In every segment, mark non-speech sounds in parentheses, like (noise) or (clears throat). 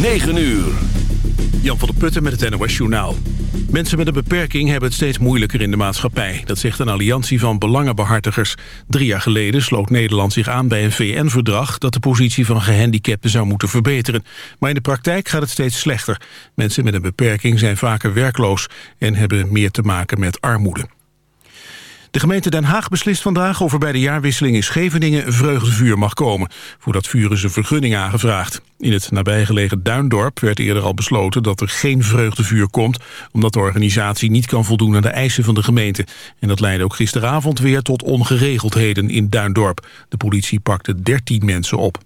9 uur. Jan van der Putten met het NOS Journaal. Mensen met een beperking hebben het steeds moeilijker in de maatschappij. Dat zegt een alliantie van belangenbehartigers. Drie jaar geleden sloot Nederland zich aan bij een VN-verdrag... dat de positie van gehandicapten zou moeten verbeteren. Maar in de praktijk gaat het steeds slechter. Mensen met een beperking zijn vaker werkloos... en hebben meer te maken met armoede. De gemeente Den Haag beslist vandaag of er bij de jaarwisseling in Scheveningen vreugdevuur mag komen. Voor dat vuur is een vergunning aangevraagd. In het nabijgelegen Duindorp werd eerder al besloten dat er geen vreugdevuur komt, omdat de organisatie niet kan voldoen aan de eisen van de gemeente. En dat leidde ook gisteravond weer tot ongeregeldheden in Duindorp. De politie pakte 13 mensen op.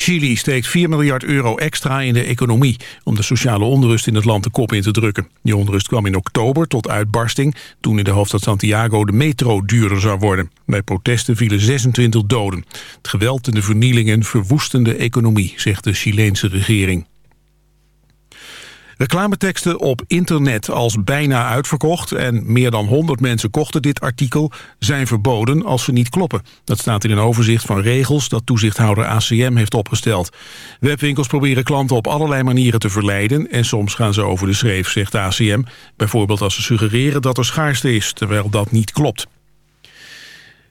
Chili steekt 4 miljard euro extra in de economie... om de sociale onrust in het land de kop in te drukken. Die onrust kwam in oktober tot uitbarsting... toen in de hoofdstad Santiago de metro duurder zou worden. Bij protesten vielen 26 doden. Het geweld en de vernielingen verwoesten de economie, zegt de Chileense regering. Reclameteksten op internet als bijna uitverkocht... en meer dan 100 mensen kochten dit artikel... zijn verboden als ze niet kloppen. Dat staat in een overzicht van regels... dat toezichthouder ACM heeft opgesteld. Webwinkels proberen klanten op allerlei manieren te verleiden... en soms gaan ze over de schreef, zegt ACM. Bijvoorbeeld als ze suggereren dat er schaarste is... terwijl dat niet klopt.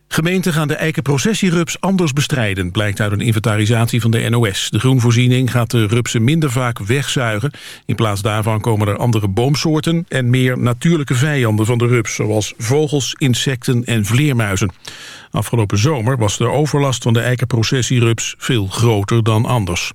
Gemeenten gaan de eikenprocessierups anders bestrijden... blijkt uit een inventarisatie van de NOS. De groenvoorziening gaat de rupsen minder vaak wegzuigen. In plaats daarvan komen er andere boomsoorten... en meer natuurlijke vijanden van de rups... zoals vogels, insecten en vleermuizen. Afgelopen zomer was de overlast van de eikenprocessierups... veel groter dan anders.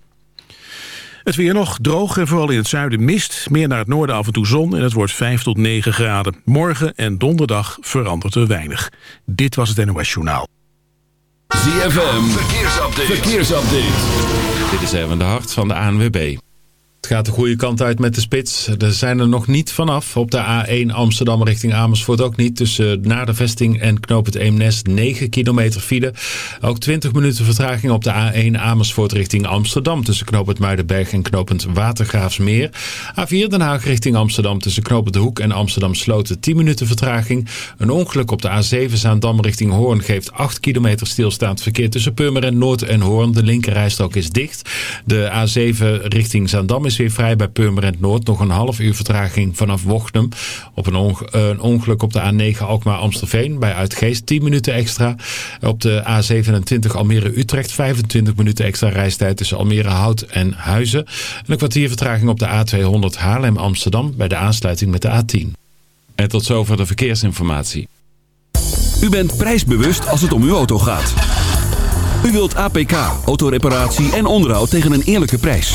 Het weer nog droog en vooral in het zuiden mist. Meer naar het noorden af en toe zon en het wordt 5 tot 9 graden. Morgen en donderdag verandert er weinig. Dit was het NOS Journaal. ZFM, verkeersupdate. verkeersupdate. Dit is even de hart van de ANWB. Het gaat de goede kant uit met de spits. Er zijn er nog niet vanaf. Op de A1 Amsterdam richting Amersfoort ook niet. Tussen naar de vesting en knoop het Eemnes 9 kilometer file. Ook 20 minuten vertraging op de A1 Amersfoort richting Amsterdam. Tussen knoop het Muidenberg en knooppunt Watergraafsmeer. A4 Den Haag richting Amsterdam. Tussen knoop de Hoek en Amsterdam Sloten 10 minuten vertraging. Een ongeluk op de A7 Zaandam richting Hoorn geeft 8 kilometer stilstaand verkeer. Tussen Purmerend Noord en Hoorn. De linkerrijstrook is dicht. De A7 richting Zaandam is vrij bij Purmerend Noord. Nog een half uur vertraging vanaf Wochnum. Op een, een ongeluk op de A9 Alkmaar-Amstelveen bij Uitgeest 10 minuten extra. Op de A27 Almere-Utrecht 25 minuten extra reistijd tussen Almere-Hout en Huizen. En een kwartier vertraging op de A200 Haarlem-Amsterdam bij de aansluiting met de A10. En tot zover de verkeersinformatie. U bent prijsbewust als het om uw auto gaat. U wilt APK, autoreparatie en onderhoud tegen een eerlijke prijs.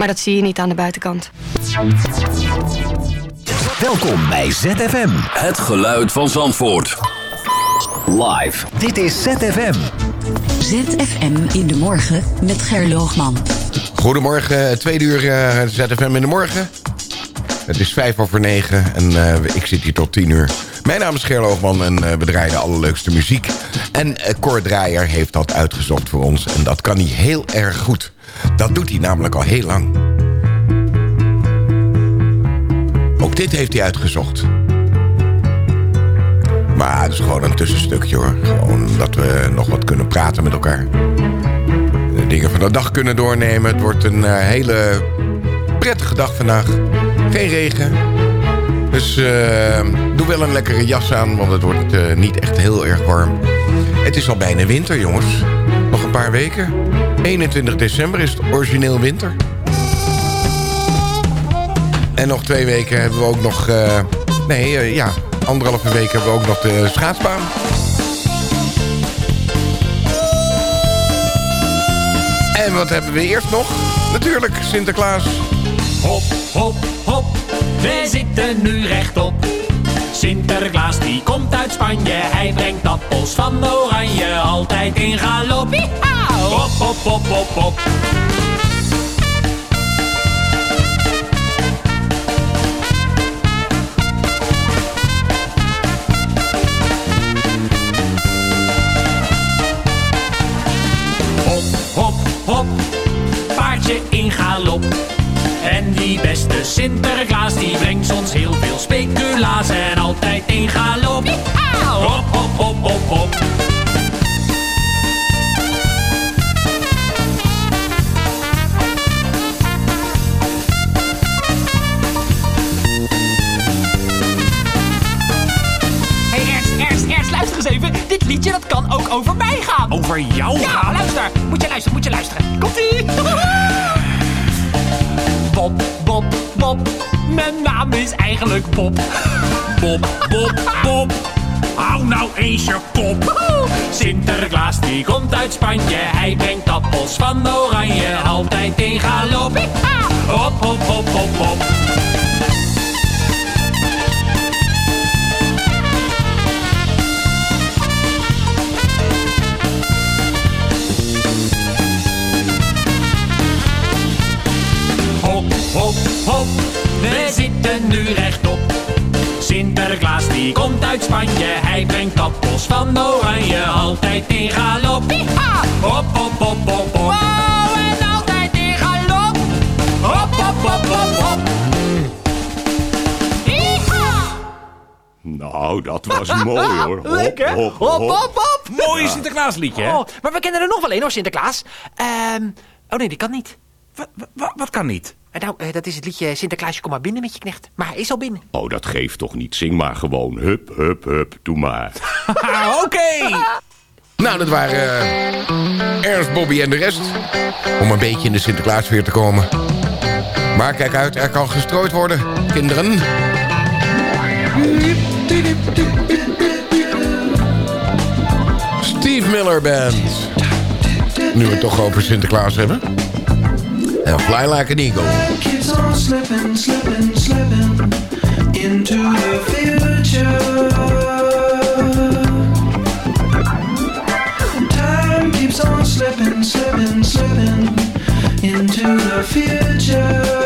Maar dat zie je niet aan de buitenkant. Welkom bij ZFM. Het geluid van Zandvoort. Live. Dit is ZFM. ZFM in de morgen met Gerloogman. Goedemorgen, tweede uur uh, ZFM in de morgen. Het is vijf over negen en uh, ik zit hier tot tien uur. Mijn naam is Gerloogman en uh, we draaien de allerleukste muziek. En uh, Cor Draaier heeft dat uitgezocht voor ons en dat kan hij heel erg goed. Dat doet hij namelijk al heel lang. Ook dit heeft hij uitgezocht. Maar het is gewoon een tussenstukje hoor. Gewoon dat we nog wat kunnen praten met elkaar. De dingen van de dag kunnen doornemen. Het wordt een uh, hele prettige dag vandaag. Geen regen. Dus uh, doe wel een lekkere jas aan, want het wordt uh, niet echt heel erg warm. Het is al bijna winter, jongens. Nog een paar weken. 21 december is het origineel winter. En nog twee weken hebben we ook nog... Uh, nee, ja, anderhalve week hebben we ook nog de schaatsbaan. En wat hebben we eerst nog? Natuurlijk, Sinterklaas. Hop, hop, hop, we zitten nu rechtop. Sinterklaas die komt uit Spanje, hij brengt appels van oranje, altijd in galop. Hop, hop, hop, hop, hop. Hop, hop, hop, paardje in galop. En die beste Sinterklaas, die brengt ons heel veel speculaas en altijd in galop. Over mij gaan. Over jou Ja, luister. Moet je luisteren, moet je luisteren. Komt-ie. (laughs) Bob, Bob, Bob, mijn naam is eigenlijk Bob. Bob, Bob, Bob, hou nou eens je kop. Sinterklaas die komt uit Spanje, hij brengt appels van oranje, altijd in galop. Hop, hop, hop, hop. Hop, hop, we zitten nu rechtop. Sinterklaas die komt uit Spanje, hij brengt appels van oranje, altijd in galop. Hop, hop, hop, hop, hop. Wow, en altijd in galop. Hop, hop, hop, hop, hop. Nou, dat was (laughs) mooi hoor. Lekker. Hop, Hop, hop, hop, hop. Mooi Sinterklaasliedje, hè? Oh, maar we kennen er nog wel één hoor, Sinterklaas. Ehm, oh nee, die kan niet. Wat kan niet? Eh, Nou, eh, dat is het liedje Sinterklaasje, kom maar binnen met je knecht. Maar hij is al binnen. Oh, dat geeft toch niet. Zing maar gewoon. Hup, hup, hup. Doe maar. (laughs) Oké. Nou, dat waren uh, Ernst, Bobby en de rest. Om een beetje in de Sinterklaasfeer te komen. Maar kijk uit, er kan gestrooid worden, kinderen. Steve Miller Band. Nu we het toch over Sinterklaas hebben. En Fly Like an Eagle. Keeps on slipping, slipping, slipping into the future. Time keeps on slipping, slipping, slipping into the future.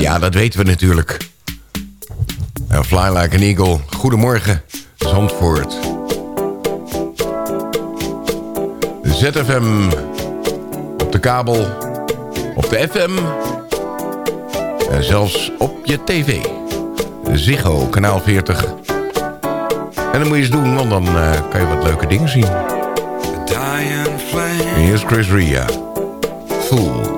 Ja, dat weten we natuurlijk. Eh, Fly Like an Eagle. Goedemorgen, Zandvoort. ZFM op de kabel, op de FM en zelfs op je tv. Ziggo, kanaal 40. En dan moet je eens doen, want dan eh, kan je wat leuke dingen zien. Hier is Chris Ria. Fool.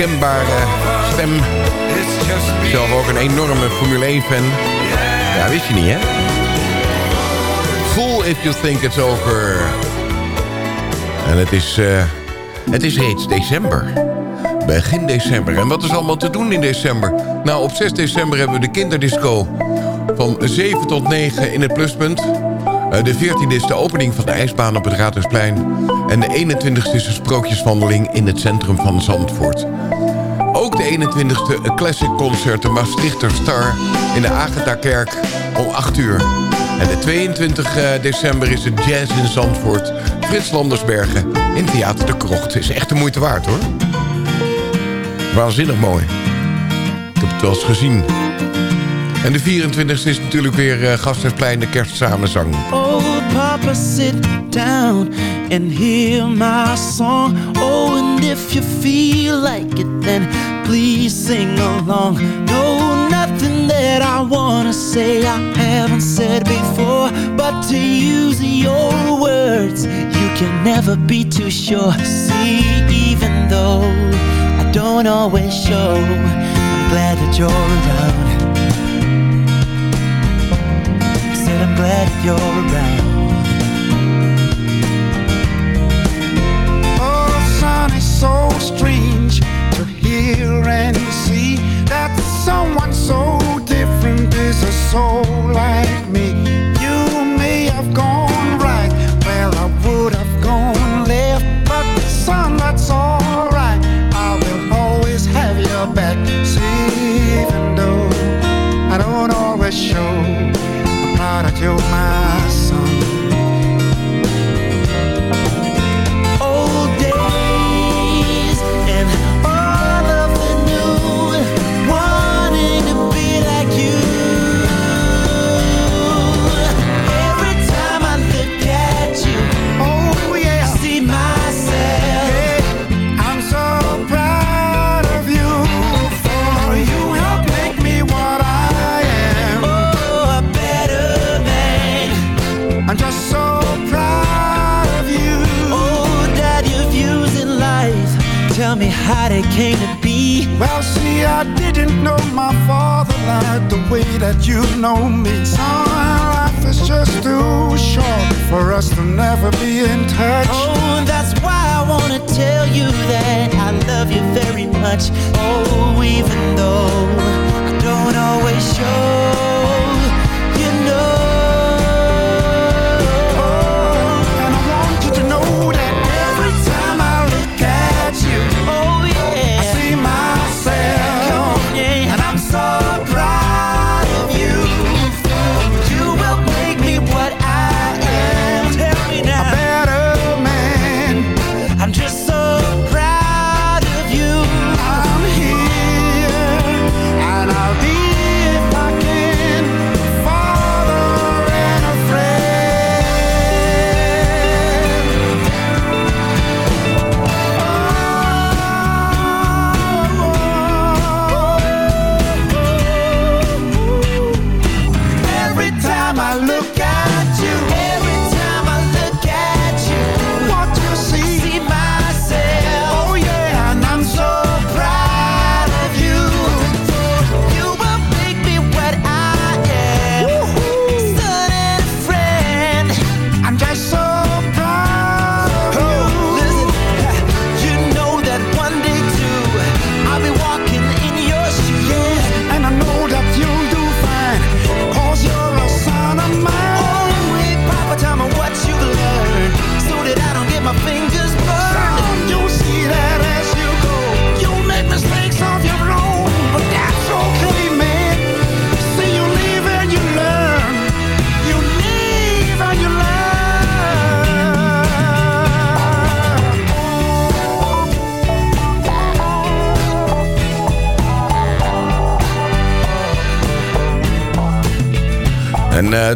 herkenbare stem. Zelf ook een enorme Formule 1-fan. Ja, wist je niet, hè? Fool if you think it's over. En het is, eh, het is reeds december. Begin december. En wat is allemaal te doen in december? Nou, op 6 december hebben we de kinderdisco. Van 7 tot 9 in het pluspunt. Eh, de 14e is de opening van de ijsbaan op het Raadhuisplein. En de 21e is de sprookjeswandeling in het centrum van Zandvoort. Ook de 21e een classic concert, de Maastrichter Star... in de Agatha-kerk om 8 uur. En de 22 december is het Jazz in Zandvoort. Frits Landersbergen in Theater de Krocht. Is echt de moeite waard, hoor. Waanzinnig mooi. Ik heb het wel eens gezien. En de 24e is natuurlijk weer uh, Gasthuisplein, de kerstsamenzang. Oh, Papa, sit down and hear my song. Oh, and if you feel like it, then please sing along. No, nothing that I wanna say I haven't said before. But to use your words, you can never be too sure. See, even though I don't always show, I'm glad that you're around. Glad you're around. Oh, son, it's so strange to hear and see that someone so different is a soul like me.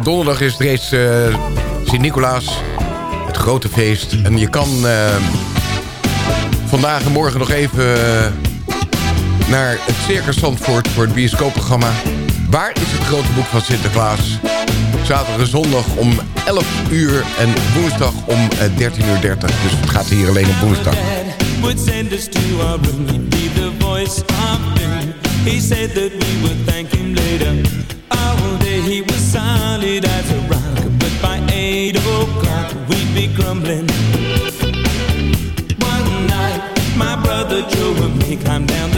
Donderdag is het reeds eh, Sint-Nicolaas. Het grote feest. En je kan eh, vandaag en morgen nog even eh, naar het Circus Zandvoort voor het bioscoopprogramma. Waar is het grote boek van Sinterklaas? Zaterdag en zondag om 11 uur en woensdag om eh, 13.30 uur. Dus het gaat hier alleen op woensdag. He said that we would thank him later. solid as a rock But by eight o'clock we'd be crumbling One night, my brother Joe and me climbed down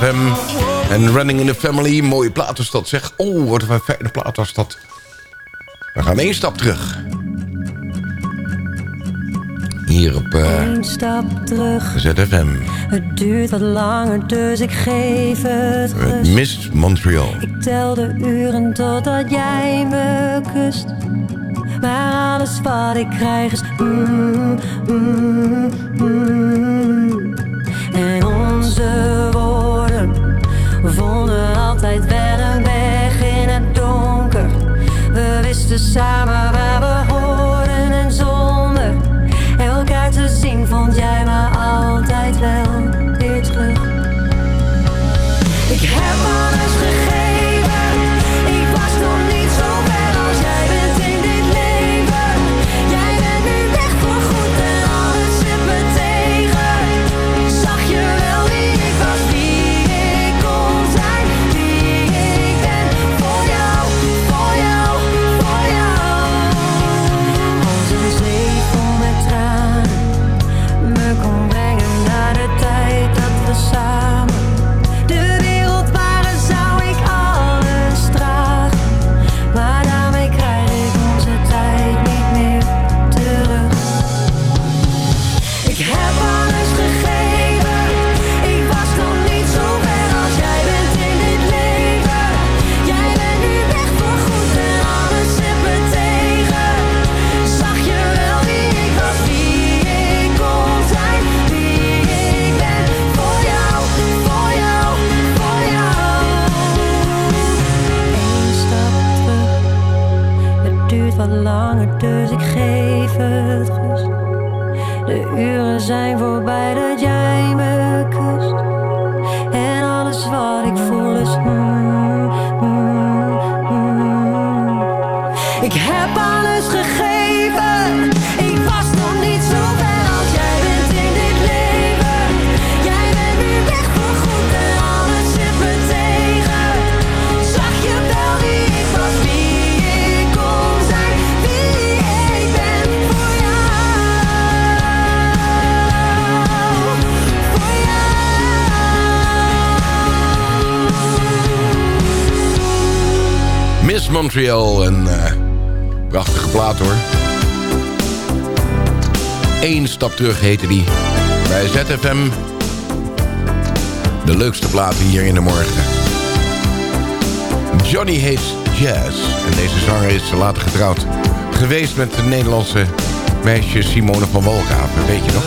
En Running in the Family, mooie plaat was dat. Zeg, oh, wat een fijne plaat was dat. We gaan één stap terug. Hier op uh, stap terug. ZFM. Het duurt wat langer, dus ik geef het Het Miss Montreal. Ik tel de uren totdat jij me kust. Maar alles wat ik krijg is... Mm, mm, mm. mm. the summer stap terug heette die. Bij ZFM. De leukste platen hier in de morgen. Johnny heet Jazz. En deze zanger is later getrouwd. Geweest met de Nederlandse meisje Simone van Wolkapen. Weet je nog?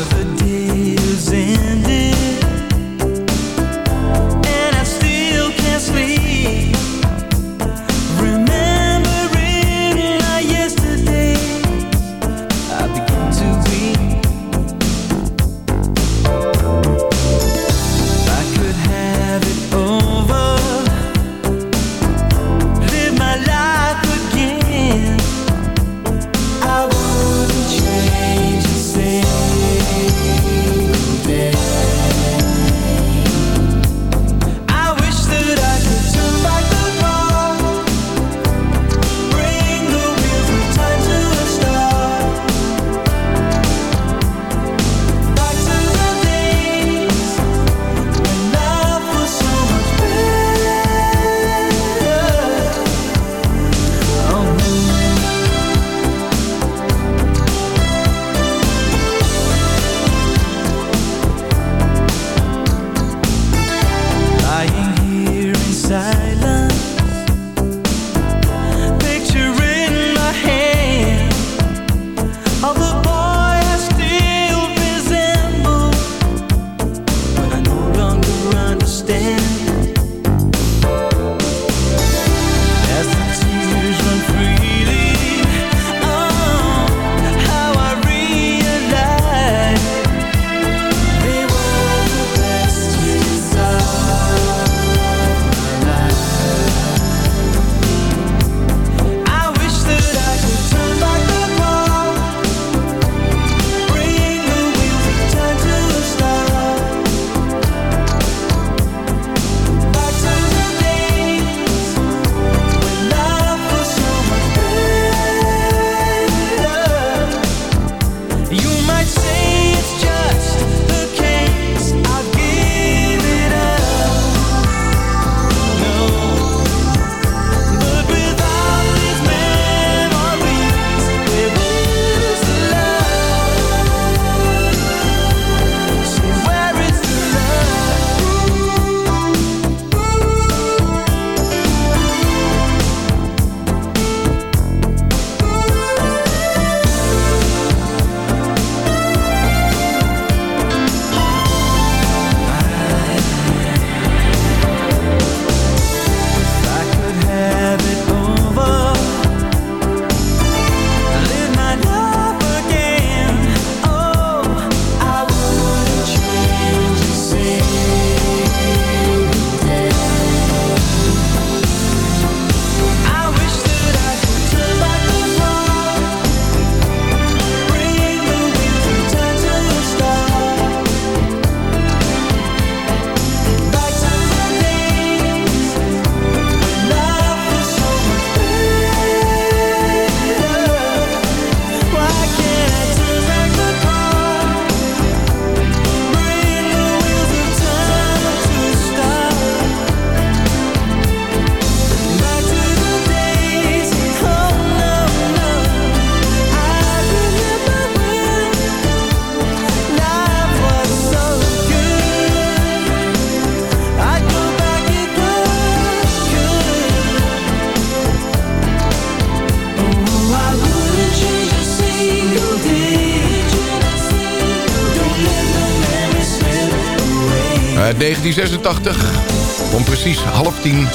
Eh, 1986, om precies half tien,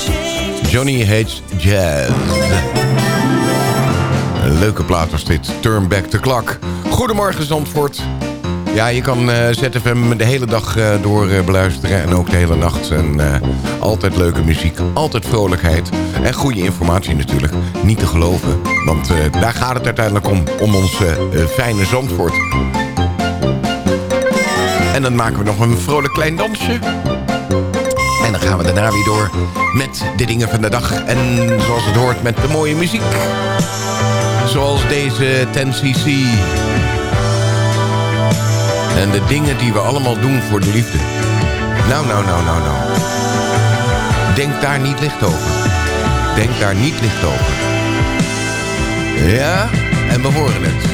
Johnny Hates Jazz. Een leuke plaat als dit, Turn Back the Clock. Goedemorgen Zandvoort. Ja, je kan eh, ZFM de hele dag eh, door beluisteren en ook de hele nacht. En altijd leuke muziek, altijd vrolijkheid en goede informatie natuurlijk. Niet te geloven, want daar gaat het uiteindelijk om, om ons fijne Zandvoort. En dan maken we nog een vrolijk klein dansje. En dan gaan we daarna weer door met de dingen van de dag. En zoals het hoort met de mooie muziek. Zoals deze 10cc. En de dingen die we allemaal doen voor de liefde. Nou, nou, nou, nou, nou. Denk daar niet licht over. Denk daar niet licht over. Ja, en we horen het.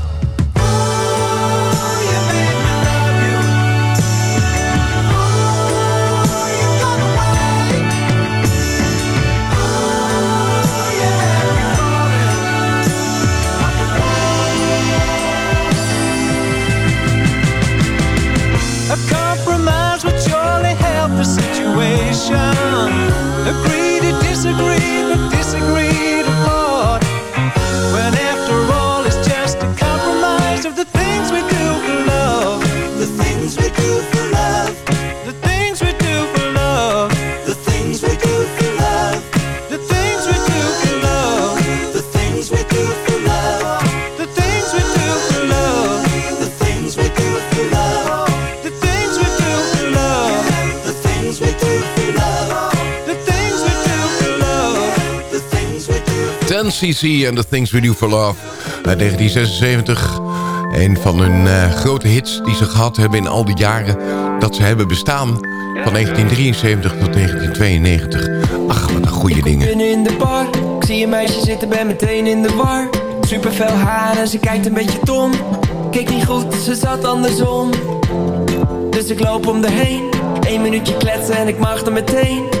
10cc and the Things We Do For Love uit 1976. Een van hun eh, grote hits die ze gehad hebben in al die jaren dat ze hebben bestaan. Van 1973 tot 1992. Ach, wat een goede dingen. binnen in de bar Ik zie een meisje zitten, ben meteen in de war Super fel haar en ze kijkt een beetje dom Keek niet goed, ze zat andersom Dus ik loop om de heen Eén minuutje kletsen en ik mag er meteen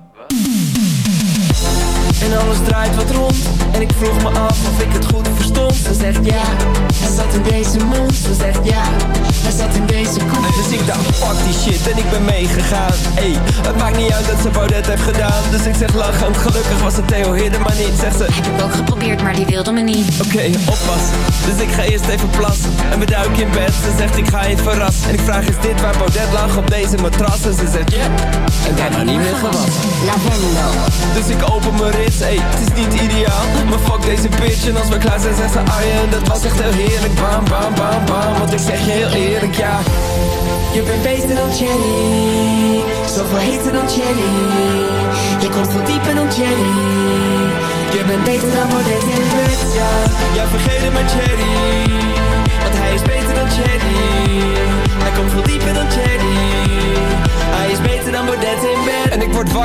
En alles draait wat rond. En ik vroeg me af of ik het goed Ze zegt ja. Hij zat in deze mond. Ze zegt ja. Hij zat in deze koek. Dus ik dacht, fuck die shit en ik ben meegegaan. Ey, het maakt niet uit dat ze Baudet heeft gedaan. Dus ik zeg lachend, gelukkig was het Theo Hidde maar niet. Zegt ze, Heb ik ook geprobeerd, maar die wilde me niet. Oké, oppassen. Dus ik ga eerst even plassen. En we duiken in bed. Ze zegt ik ga je verrassen. En ik vraag is dit waar Baudet lag op deze matras? En ze zegt ja. En daarna niet meer gewassen. Lavendel. Dus ik open mijn rits. Ey, het is niet ideaal. Maar fuck deze bitch. En als we klaar zijn zegt ze Arjen. Dat was echt heel heerlijk. Bam, bam, bam, bam. Want ik zeg je heel eerlijk, ja. Je bent beter dan Jenny. Zoveel heter dan Jenny. Je komt veel dieper dan Jenny. Je bent beter dan Baudet in bed, ja. Ja, vergeet het maar Jerry. Want hij is beter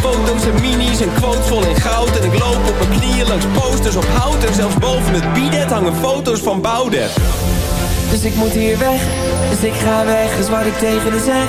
Foto's en minis en quotes vol in goud. En ik loop op mijn knieën langs posters op hout. En zelfs boven het bidet hangen foto's van Baudet Dus ik moet hier weg, dus ik ga weg, is wat ik tegen haar zeg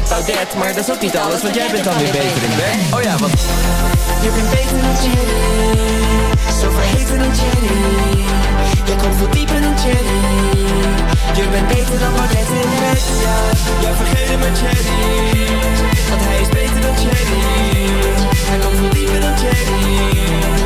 met Baudet Maar dat is ook niet alles, want jij bent dan weer beter in bed. Oh ja, want Je bent beter dan Jenny Zo verheven dan Jenny Je komt veel dieper dan Jenny Je bent beter dan Baudet in bed, ja Ja, vergeet maar Jenny Want hij is beter dan Jenny Hij komt veel dieper dan Jenny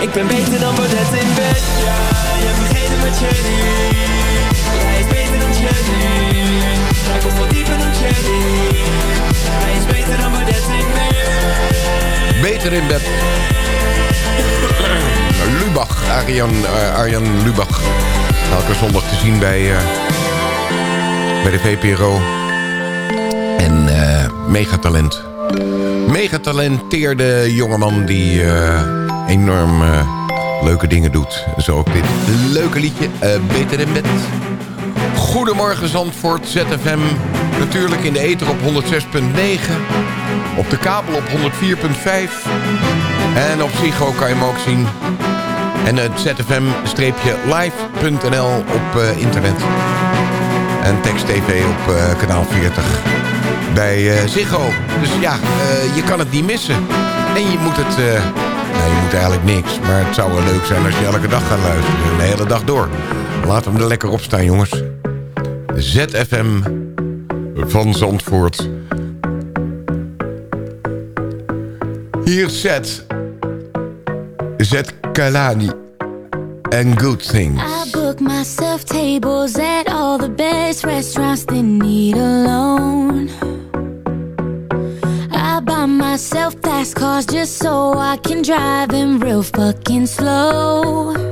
Ik ben beter dan Baudet in bed Ja, je vergeet het met Cherry Hij is beter dan Cherry Hij komt veel dieper dan Cherry Hij is beter dan Baudet in bed Beter in bed. (clears throat) Lubach, Arjan, eh, Arjan Lubach. Elke zondag te zien bij, eh, bij de VPRO. En eh megatalent. Megatalenteerde jongeman die eh, enorm eh, leuke dingen doet. Zo ook dit leuke liedje, eh, Beter in bed. Goedemorgen Zandvoort, ZFM. Natuurlijk in de ether op 106.9. Op de kabel op 104.5. En op Psycho kan je hem ook zien. En het zfm-live.nl op eh, internet. En Text TV op eh, kanaal 40 bij eh, Ziggo. Dus ja, eh, je kan het niet missen. En je moet het... nou, je moet eigenlijk niks. Maar het zou wel leuk zijn als je elke dag gaat luisteren. De hele dag door. Laat hem er lekker op staan, jongens. ZFM van Zandvoort. Hier zet... Zet Kalani. And good things. I book myself tables at all the best restaurants that need. Cars just so I can drive them real fucking slow.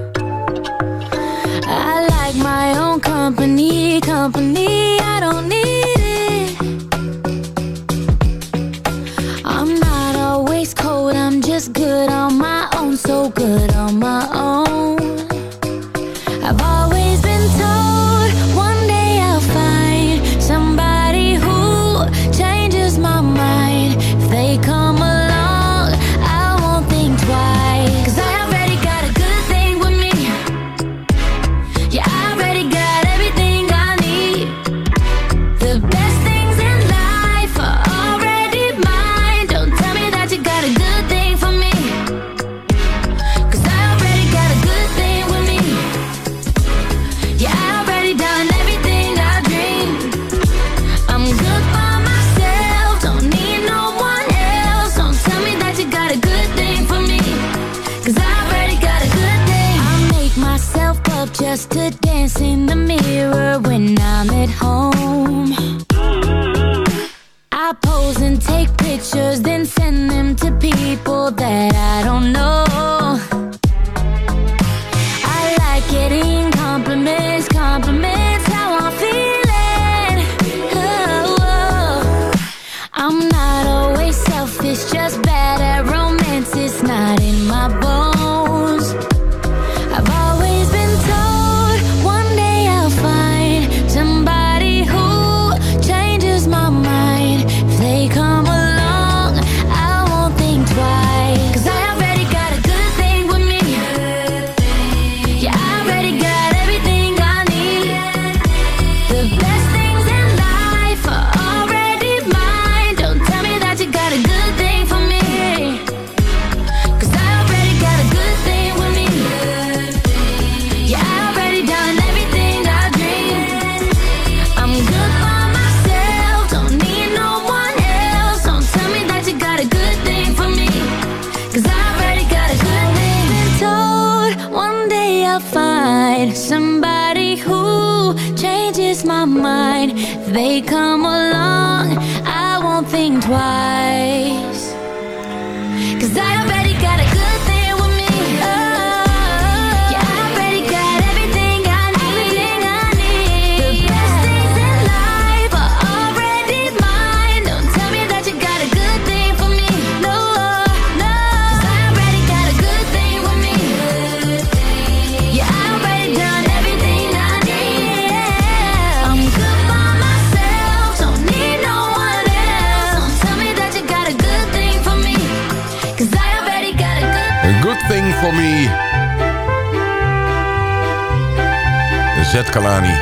Zetkalani.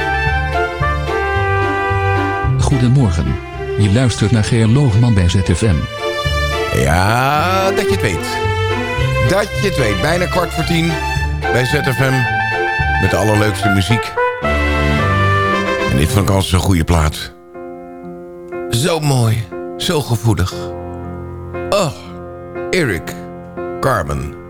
Goedemorgen. Je luistert naar Geer Loogman bij ZFM. Ja, dat je het weet. Dat je het weet. Bijna kwart voor tien bij ZFM. Met de allerleukste muziek. En dit van kans een goede plaat. Zo mooi. Zo gevoelig. Oh, Eric Carmen.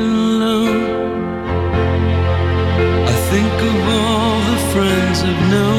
Alone. I think of all the friends I've known.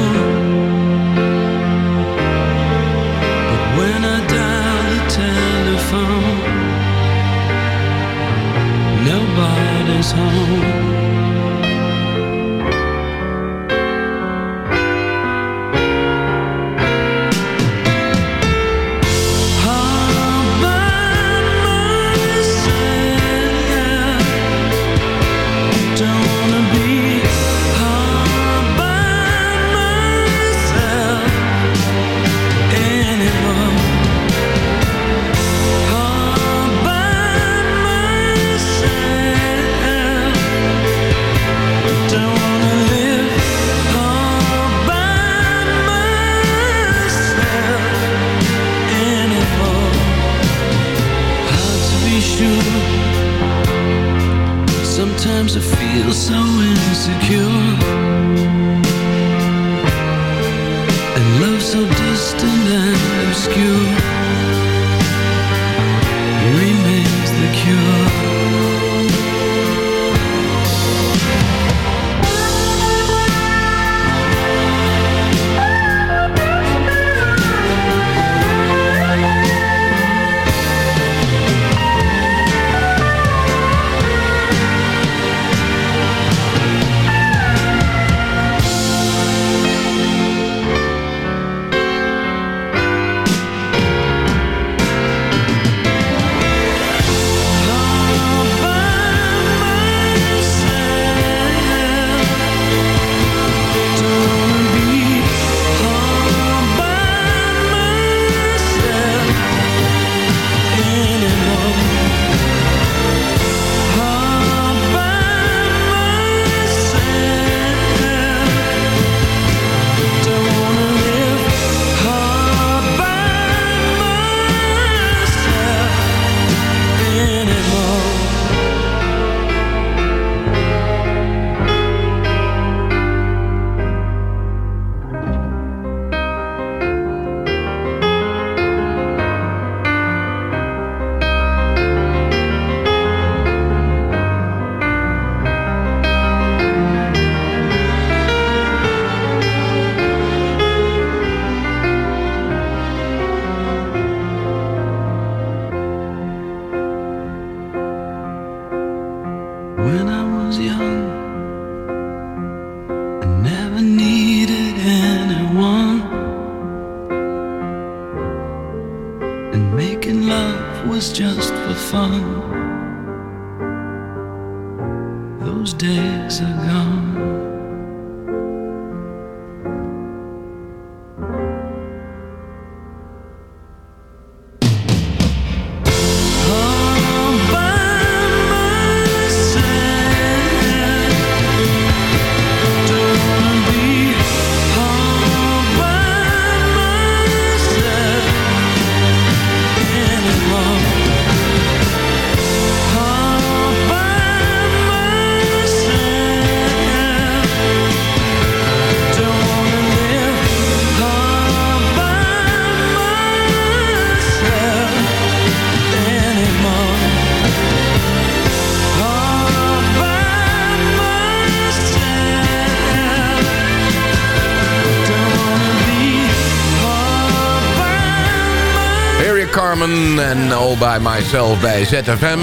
Carmen en All By Myself bij ZFM.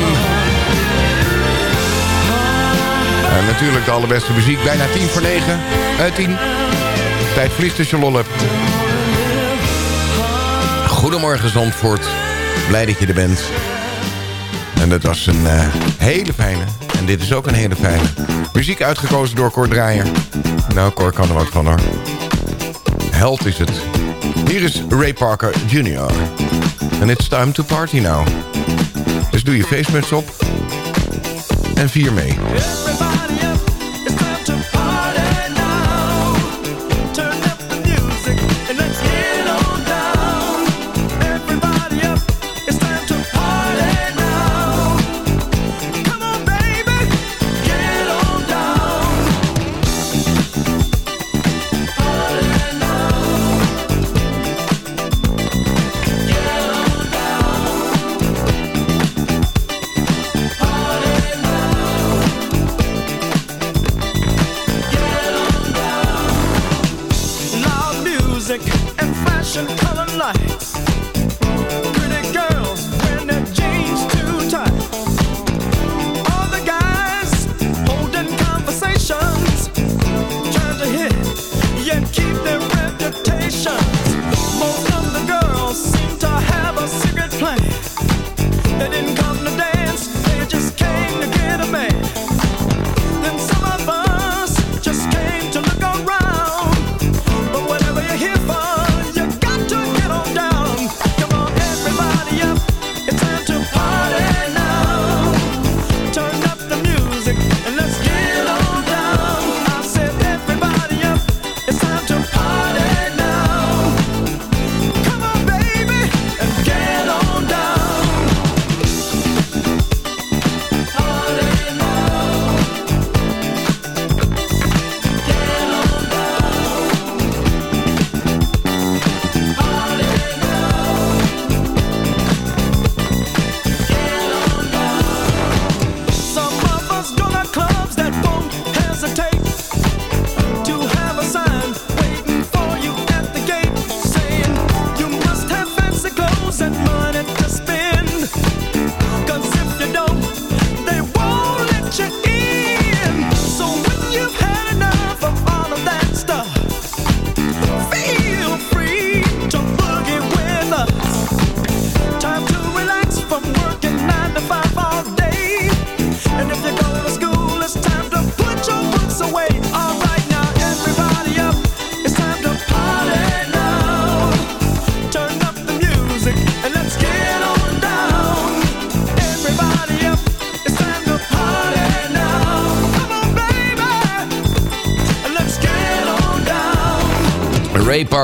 En natuurlijk de allerbeste muziek. Bijna tien voor negen. Eh, tien. Tijd vliegt als je lol hebt. Goedemorgen Zandvoort. Blij dat je er bent. En dat was een eh, hele fijne. En dit is ook een hele fijne. Muziek uitgekozen door Cor Draaier. Nou, Cor kan er wat van hoor. Held is het. Hier is Ray Parker Jr. And it's time to party now. Dus doe je feestmuts op. En vier mee.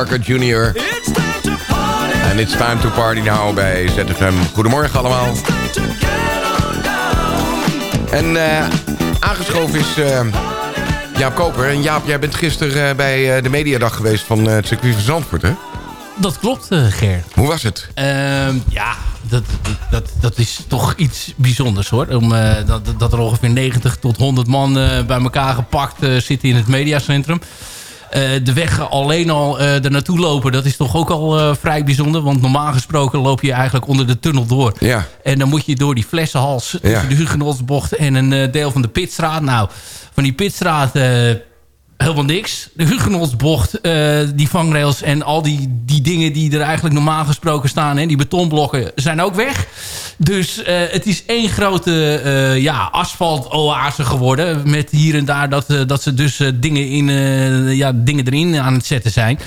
Parker Jr. En it's time to party now bij ZFM. Goedemorgen allemaal. En eh, aangeschoven is eh, Jaap Koper. En Jaap, jij bent gisteren eh, bij de mediadag geweest van het circuit van Zandvoort, hè? Dat klopt, Ger. Hoe was het? Ehm, ja, dat, dat, dat is toch iets bijzonders hoor. Om, dat, dat er ongeveer 90 tot 100 man bij elkaar gepakt eh, zitten in het mediacentrum. Eh, de weg alleen al eh er naartoe lopen, dat is toch ook al eh, vrij bijzonder. Want normaal gesproken loop je eigenlijk onder de tunnel door. Ja. En dan moet je door die flessenhals tussen de Hugenottsbocht en een deel van de Pitstraat. Nou, van die Pitstraat... helemaal niks. De Hugenotsbocht, eh die vangrails en al die, die dingen die er eigenlijk normaal gesproken staan... Hè, die betonblokken, zijn ook weg. Dus eh, het is één grote eh ja, asfalt-oase geworden. Met hier en daar dat, dat ze dus dingen, in, ja, dingen erin aan het zetten zijn.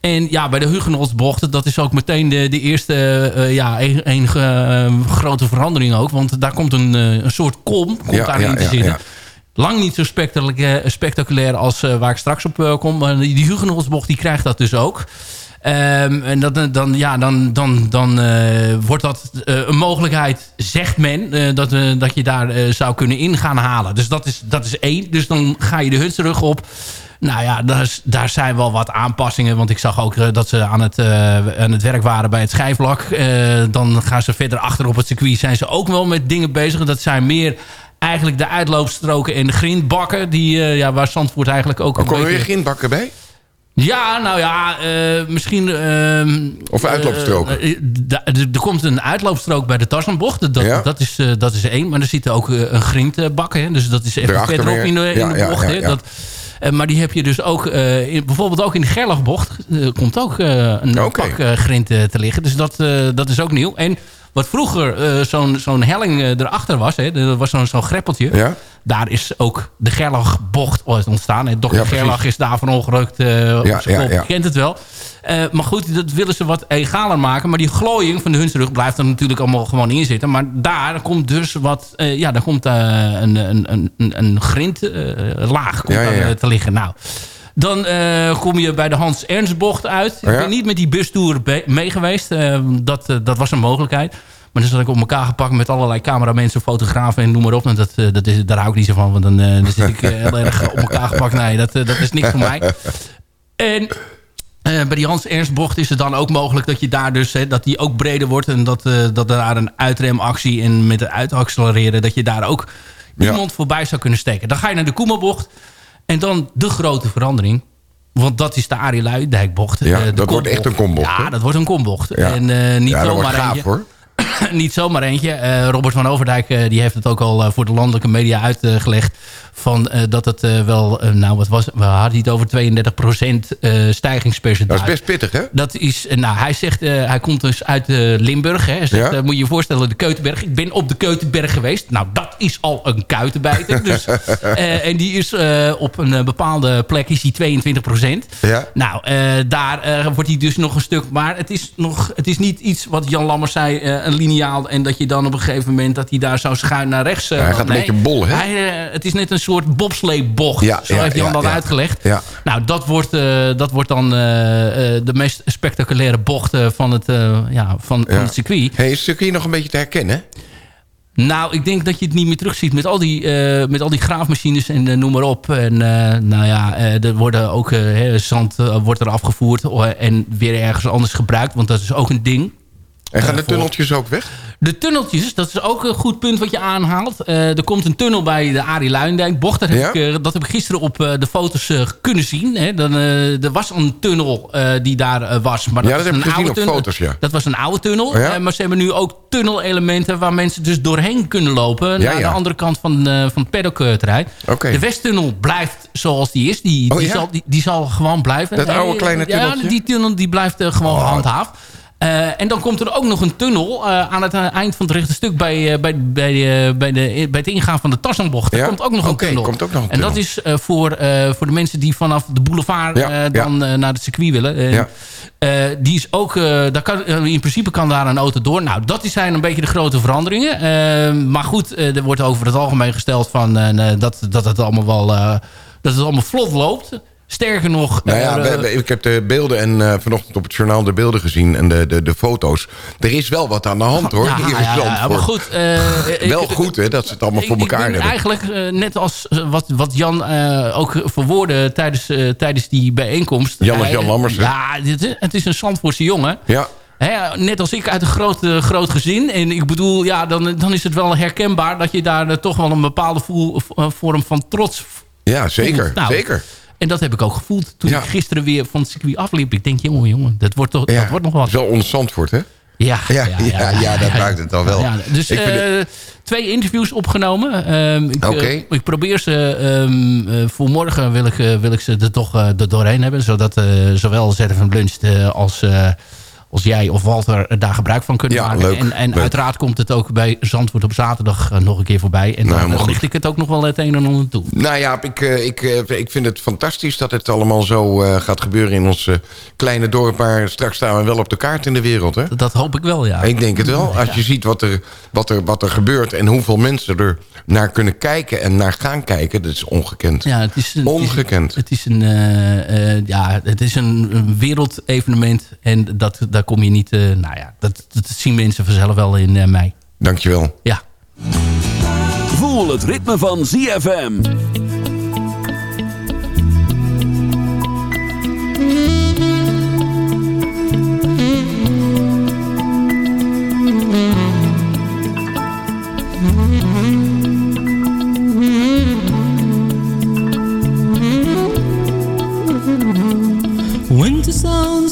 En ja, bij de Hugenotsbocht, dat is ook meteen de, de eerste ja, enige grote verandering ook. Want daar komt een, een soort kom komt Ja, daarin ja, te ja, zitten. Lang niet zo spectaculair, spectaculair als eh, waar ik straks op eh, kom. Maar die, Hugenotsbocht die krijgt dat dus ook. Ehm, en dat, dan, ja, dan, dan, dan eh, wordt dat eh, een mogelijkheid, zegt men, eh, dat, eh, dat je daar eh, zou kunnen in gaan halen. Dus dat is, dat is één. Dus dan ga je de Hunsrug op. Nou ja, daar, zijn wel wat aanpassingen. Want ik zag ook eh, dat ze aan het, eh, aan het werk waren bij het schijfvlak. Eh, dan gaan ze verder achter op het circuit. Zijn ze ook wel met dingen bezig. Dat zijn meer eigenlijk de uitloopstroken en de grindbakken. Die, eh, ja, waar Zandvoort eigenlijk ook Oh, een komen er beetje... weer grindbakken bij? Ja, nou ja, eh, misschien... ehm, Of uitloopstroken? eh, da- er komt een uitloopstrook bij de Tarzanbocht. Dat, Ja. dat, is, dat is één. Maar er zit ook een grindbak. Hè, dus dat is even Erachter verderop weer. in de, in Ja, de ja, bocht. ja, hè, dat, maar die heb je dus ook... in, bijvoorbeeld ook in de Gerlachbocht komt ook een pak eh, grind te liggen. Dus dat, dat is ook nieuw. En wat vroeger eh, zo'n zo'n helling eh, erachter was... Hè, er was zo'n zo'n greppeltje... Ja? Daar is ook de Gerlachbocht ooit ontstaan. En Dr. Ja. Gerlach is daar van ongerukt op Ja, zijn. Je kent het wel. Maar goed, dat willen ze wat egaler maken. Maar die glooiing van de Hunsrug blijft er natuurlijk allemaal gewoon in zitten. Maar daar komt dus wat... ja, daar komt een, een, een, een, grindlaag komt te liggen. Nou, dan eh, kom je bij de Hans Ernstbocht uit. Ja. Ik ben niet met die bustoer be- mee geweest. Eh, dat, eh, dat was een mogelijkheid. Maar dan zat ik op elkaar gepakt met allerlei cameramensen, fotografen en noem maar op. En dat, dat is, daar hou ik niet zo van. Want dan, dan zit ik heel erg op elkaar gepakt. Nee, dat, dat is niks voor mij. En bij die Hans Ernstbocht is het dan ook mogelijk dat je daar dus... Hè, dat die ook breder wordt en dat, eh, dat daar een uitremactie... en met het uitaccelereren dat je daar ook iemand voorbij zou kunnen steken. Dan ga je naar de Koemelbocht en dan de grote verandering... Want dat is de Arie Luijendijkbocht. Ja, eh, de dat wordt echt een kombocht, Ja, dat wordt een kombocht. Ja. En eh, niet Ja, zomaar gaaf, eentje. hoor. (coughs) niet zomaar eentje. Eh, Robert van Overdijk die heeft het ook al voor de landelijke media uitgelegd. Van, eh, dat het eh, wel, eh, nou wat was, we hadden het over 32% eh stijgingspercentage. Dat is best pittig, hè? Dat is, nou, hij zegt, hij komt dus uit Limburg. Hè. Hij zegt, Ja. moet je je voorstellen, de Keutenberg. Ik ben op de Keutenberg geweest. Nou, dat is al een kuitenbijter. dus, (laughs) en die is op een bepaalde plek is die 22 Ja. Nou, daar wordt hij dus nog een stuk... Maar het is, nog, het is niet iets wat Jan Lammers zei, een lineaal... en dat je dan op een gegeven moment dat hij daar zo schuin naar rechts... Ja, hij gaat een beetje bol, hè? Hij, het is net een soort bobsleebocht. Ja, zo ja, heeft Jan ja, dat uitgelegd. Nou, dat wordt, eh, dat wordt dan eh, eh, de meest spectaculaire bocht van, het, ja, van, het circuit. Hey, is het circuit nog een beetje te herkennen? Nou, ik denk dat je het niet meer terugziet met al die, met al die graafmachines en noem maar op. En nou ja, er worden ook zand wordt er afgevoerd oh, en weer ergens anders gebruikt. Want dat is ook een ding. En gaan Eh, de tunneltjes ook weg? De tunneltjes, dat is ook een goed punt wat je aanhaalt. Eh, er komt een tunnel bij de Arie Luijendijk bocht. Dat heb, Ja? ik, eh, dat heb ik gisteren op de foto's kunnen zien. Hè. Dan, er was een tunnel die daar was. Maar Ja, dat dat is heb een oude op tunnel. foto's, ja. Dat was een oude tunnel. Ja? Maar ze hebben nu ook tunnelelementen waar mensen dus doorheen kunnen lopen. Ja, naar de ja. andere kant van, eh, van. Oké. De Westtunnel blijft zoals die is. Die, Oh, die, ja? zal, die, die zal gewoon blijven. Dat oude kleine Ja, tunneltje? Oh. die tunnel die blijft gewoon handhaaf. Eh, en dan komt er ook nog een tunnel eh, aan het eh, eind van het rechte stuk bij, eh, bij, bij, bij, de, bij het ingaan van de Tarzanbocht. Er Ja? komt ook nog een Oké, tunnel. komt ook nog een En dat is voor, voor de mensen die vanaf de boulevard Ja, ja. dan naar het circuit willen. Die is ook, daar kan, in principe kan daar een auto door. Nou, dat zijn een beetje de grote veranderingen. Maar goed, er wordt over het algemeen gesteld van, dat, dat het allemaal wel dat het allemaal vlot loopt. Sterker nog... Nou ja, eh, we- we- ik heb de beelden en eh, vanochtend op het journaal de beelden gezien en de, de, de foto's. Er is wel wat aan de hand hoor. Ja, hier ja, maar goed. eh, (laughs) wel ik- goed hè, dat ze het allemaal voor elkaar hebben. eigenlijk net als wat, wat Jan ook verwoordde tijdens, tijdens die bijeenkomst. Jan is Jan Lammers, hè? Ja, dit, het is een Zandvoortse jongen. Ja. Hè, net als ik uit een groot, groot gezin. En ik bedoel, ja, dan, dan is het wel herkenbaar... dat je daar toch wel een bepaalde voel, vorm van trots Ja, zeker. Nou, zeker. En dat heb ik ook gevoeld toen Ja. ik gisteren weer van het circuit afliep. Ik denk, jongen, jongen, dat wordt, toch, Ja, dat wordt nog wat. Zo ons Zandvoort hè? Ja, ja, ja, ja, dat maakt het al wel. Dus Ik het- eh, twee interviews opgenomen. Ehm, ik, eh, Oké. ik probeer ze ehm, eh, voor morgen wil ik, wil ik ze er toch er doorheen hebben. Zodat zowel ZFM Lunch eh, als, als jij of Walter er daar gebruik van kunnen Ja, maken. leuk, en en leuk. uiteraard komt het ook bij Zandvoort op zaterdag eh, nog een keer voorbij. En Nou, dan dan licht ik het ook nog wel het een en ander toe. Nou ja, ik, eh, ik, eh, ik vind het fantastisch dat het allemaal zo eh, gaat gebeuren in ons eh, kleine dorp. Maar straks staan we wel op de kaart in de wereld, hè? Dat hoop ik wel, ja. Ik denk het wel. Als je ziet wat er, wat, er, wat er gebeurt en hoeveel mensen er naar kunnen kijken en naar gaan kijken, dat is ongekend. Ja, het is een, Ongekend. Het is een, eh, eh, ja, het is een, een wereldevenement. En dat, daar kom je niet... eh, nou ja, dat, dat zien mensen vanzelf wel in eh, mei. Dankjewel. Ja. Voel het ritme van ZFM.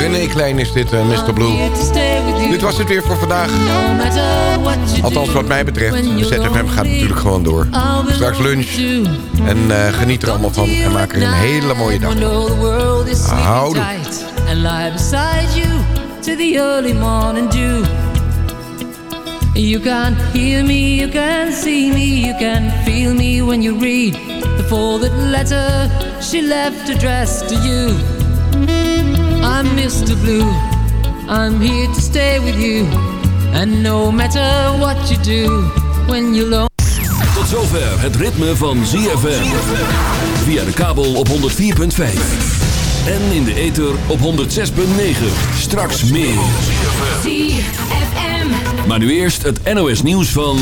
René Klein is dit, eh, Mr. Blue. Dit was het weer voor vandaag. Althans wat mij betreft. ZFM gaat natuurlijk gewoon door. Straks lunch. En eh, geniet er allemaal van. En maak er een hele mooie dag. Dew. You can hear me, you can see me, you can feel me when you read the folded letter she left addressed to you. I'm Mr. Blue, I'm here to stay with you, and no matter what you do when you're lonely. Tot zover het ritme van ZFM. Via de kabel op 104.5. En in de ether op 106.9. Straks meer. ZFM. Maar nu eerst het NOS nieuws van...